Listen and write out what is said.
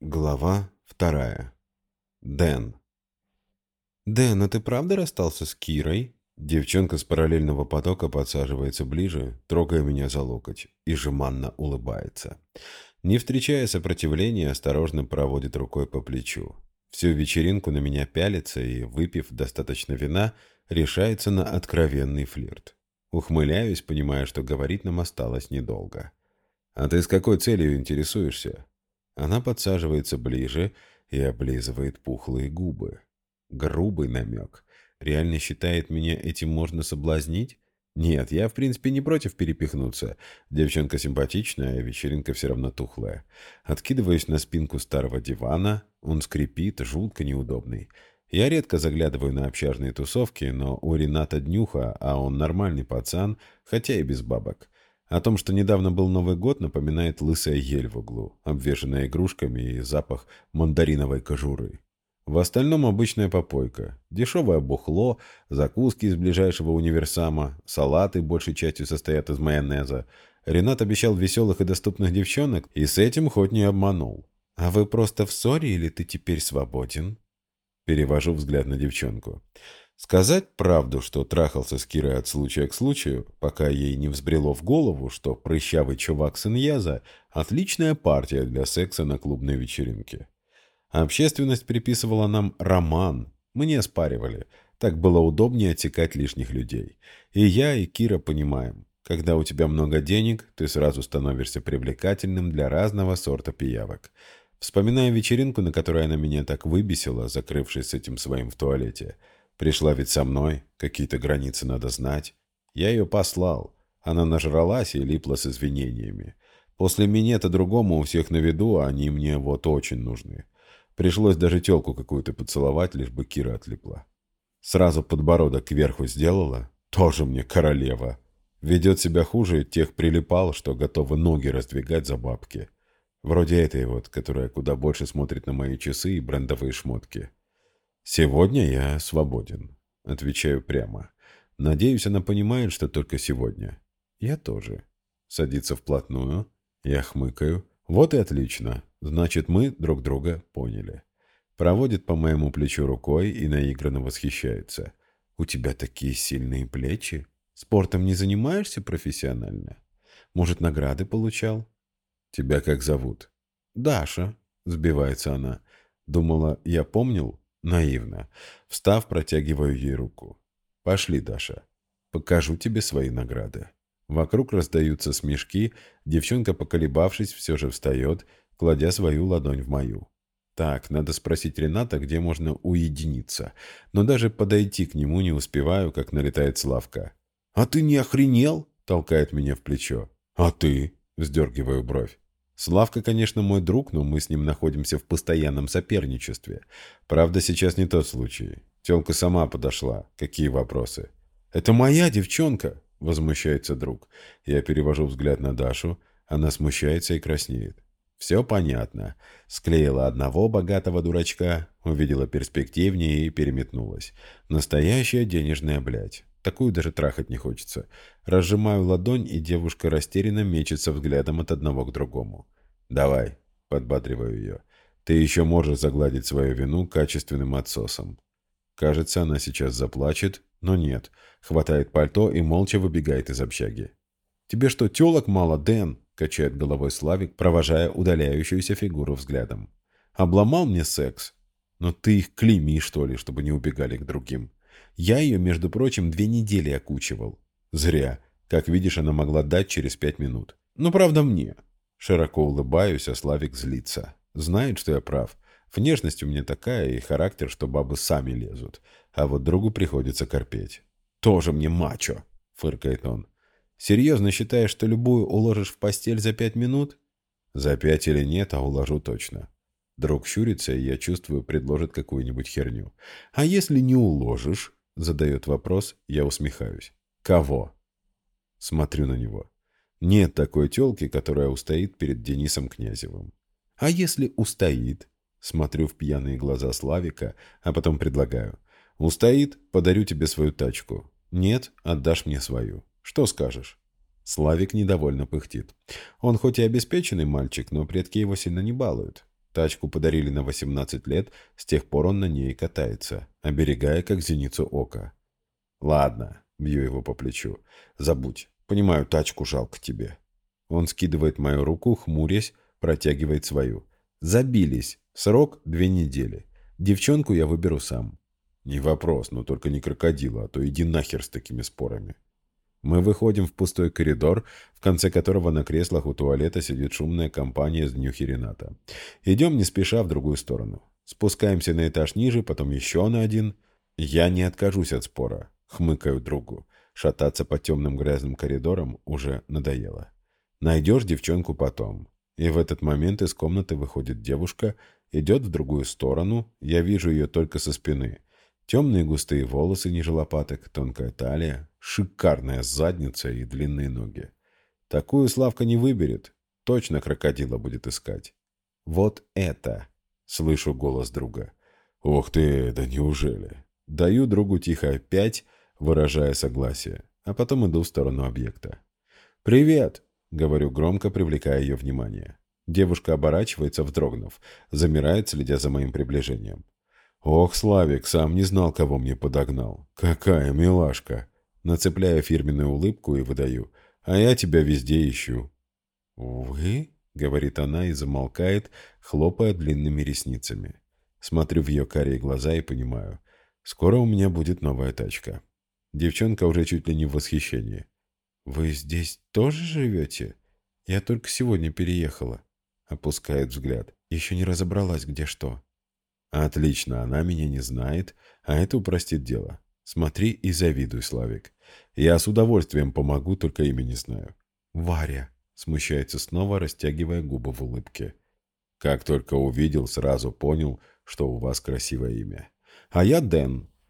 Глава вторая. Дэн. «Дэн, а ты правда расстался с Кирой?» Девчонка с параллельного потока подсаживается ближе, трогая меня за локоть, и жеманно улыбается. Не встречая сопротивления, осторожно проводит рукой по плечу. Всю вечеринку на меня пялится и, выпив достаточно вина, решается на откровенный флирт. Ухмыляюсь, понимая, что говорить нам осталось недолго. «А ты с какой целью интересуешься?» Она подсаживается ближе и облизывает пухлые губы. Грубый намек. Реально считает меня этим можно соблазнить? Нет, я в принципе не против перепихнуться. Девчонка симпатичная, а вечеринка все равно тухлая. Откидываюсь на спинку старого дивана. Он скрипит, жутко неудобный. Я редко заглядываю на общажные тусовки, но у Рената днюха, а он нормальный пацан, хотя и без бабок. О том, что недавно был Новый год, напоминает лысая ель в углу, обвешанная игрушками и запах мандариновой кожуры. В остальном обычная попойка. Дешевое бухло, закуски из ближайшего универсама, салаты большей частью состоят из майонеза. Ренат обещал веселых и доступных девчонок, и с этим хоть не обманул. «А вы просто в ссоре или ты теперь свободен?» Перевожу взгляд на девчонку. Сказать правду, что трахался с Кирой от случая к случаю, пока ей не взбрело в голову, что прыщавый чувак с Иньяза – отличная партия для секса на клубной вечеринке. Общественность приписывала нам роман, мы не оспаривали, так было удобнее отсекать лишних людей. И я, и Кира понимаем, когда у тебя много денег, ты сразу становишься привлекательным для разного сорта пиявок. Вспоминая вечеринку, на которой она меня так выбесила, закрывшись с этим своим в туалете – Пришла ведь со мной, какие-то границы надо знать. Я ее послал. Она нажралась и липла с извинениями. После минета другому у всех на виду, а они мне вот очень нужны. Пришлось даже телку какую-то поцеловать, лишь бы Кира отлипла. Сразу подбородок кверху сделала. Тоже мне королева. Ведет себя хуже тех прилипал, что готовы ноги раздвигать за бабки. Вроде этой вот, которая куда больше смотрит на мои часы и брендовые шмотки. «Сегодня я свободен», — отвечаю прямо. Надеюсь, она понимает, что только сегодня. Я тоже. Садится вплотную. Я хмыкаю. Вот и отлично. Значит, мы друг друга поняли. Проводит по моему плечу рукой и наигранно восхищается. «У тебя такие сильные плечи. Спортом не занимаешься профессионально? Может, награды получал?» «Тебя как зовут?» «Даша», — сбивается она. «Думала, я помнил?» Наивно. Встав, протягиваю ей руку. «Пошли, Даша. Покажу тебе свои награды». Вокруг раздаются смешки, девчонка, поколебавшись, все же встает, кладя свою ладонь в мою. Так, надо спросить Рената, где можно уединиться. Но даже подойти к нему не успеваю, как налетает Славка. «А ты не охренел?» – толкает меня в плечо. «А ты?» – вздергиваю бровь. Славка, конечно, мой друг, но мы с ним находимся в постоянном соперничестве. Правда, сейчас не тот случай. Телка сама подошла. Какие вопросы? «Это моя девчонка!» — возмущается друг. Я перевожу взгляд на Дашу. Она смущается и краснеет. Все понятно. Склеила одного богатого дурачка, увидела перспективнее и переметнулась. Настоящая денежная блядь. Такую даже трахать не хочется. Разжимаю ладонь, и девушка растерянно мечется взглядом от одного к другому. «Давай», — подбадриваю ее. «Ты еще можешь загладить свою вину качественным отсосом». Кажется, она сейчас заплачет, но нет. Хватает пальто и молча выбегает из общаги. «Тебе что, телок мало, Дэн?» — качает головой Славик, провожая удаляющуюся фигуру взглядом. «Обломал мне секс? Но ты их клейми, что ли, чтобы не убегали к другим?» Я ее, между прочим, две недели окучивал. Зря. Как видишь, она могла дать через пять минут. Ну, правда, мне. Широко улыбаюсь, а Славик злится. Знает, что я прав. Внешность у меня такая и характер, что бабы сами лезут. А вот другу приходится корпеть. «Тоже мне мачо!» — фыркает он. «Серьезно считаешь, что любую уложишь в постель за пять минут?» «За пять или нет, а уложу точно». Друг щурится, и я чувствую, предложит какую-нибудь херню. «А если не уложишь?» Задает вопрос, я усмехаюсь. Кого? Смотрю на него. Нет такой тёлки, которая устоит перед Денисом Князевым. А если устоит? Смотрю в пьяные глаза Славика, а потом предлагаю. Устоит, подарю тебе свою тачку. Нет, отдашь мне свою. Что скажешь? Славик недовольно пыхтит. Он хоть и обеспеченный мальчик, но предки его сильно не балуют. Тачку подарили на 18 лет, с тех пор он на ней катается, оберегая как зеницу ока. «Ладно», — бью его по плечу, — «забудь. Понимаю, тачку жалко тебе». Он скидывает мою руку, хмурясь, протягивает свою. «Забились. Срок — две недели. Девчонку я выберу сам». «Не вопрос, но только не крокодила, а то иди нахер с такими спорами». Мы выходим в пустой коридор, в конце которого на креслах у туалета сидит шумная компания из Нюхи Рената. Идем не спеша в другую сторону. Спускаемся на этаж ниже, потом еще на один. Я не откажусь от спора. Хмыкаю другу. Шататься по темным грязным коридорам уже надоело. Найдешь девчонку потом. И в этот момент из комнаты выходит девушка, идет в другую сторону. Я вижу ее только со спины. Темные густые волосы ниже лопаток, тонкая талия, шикарная задница и длинные ноги. Такую Славка не выберет. Точно крокодила будет искать. Вот это! Слышу голос друга. Ох ты, да неужели? Даю другу тихо пять, выражая согласие, а потом иду в сторону объекта. «Привет!» — говорю громко, привлекая ее внимание. Девушка оборачивается, вздрогнув, замирает, следя за моим приближением. Ох, Славик, сам не знал, кого мне подогнал. Какая милашка. Нацепляю фирменную улыбку и выдаю. А я тебя везде ищу. Вы? Говорит она и замолкает, хлопая длинными ресницами. Смотрю в ее карие глаза и понимаю. Скоро у меня будет новая тачка. Девчонка уже чуть ли не в восхищении. «Вы здесь тоже живете? Я только сегодня переехала». Опускает взгляд. Еще не разобралась, где что. Отлично, она меня не знает, а это упростит дело. Смотри и завидуй, Славик. Я с удовольствием помогу, только имя не знаю. Варя. Смущается снова, растягивая губы в улыбке. Как только увидел, сразу понял, что у вас красивое имя. А я Дэн.